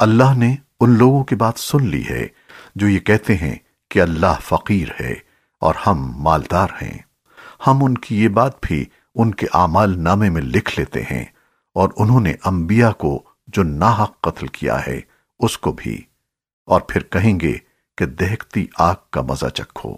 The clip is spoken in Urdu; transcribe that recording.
اللہ نے ان لوگوں کی بات سن لی ہے جو یہ کہتے ہیں کہ اللہ فقیر ہے اور ہم مالدار ہیں۔ ہم ان کی یہ بات بھی ان کے اعمال نامے میں لکھ لیتے ہیں اور انہوں نے انبیاء کو جو ناحق قتل کیا ہے اس کو بھی۔ اور پھر کہیں گے کہ دہکتی آگ کا مزہ چکھو۔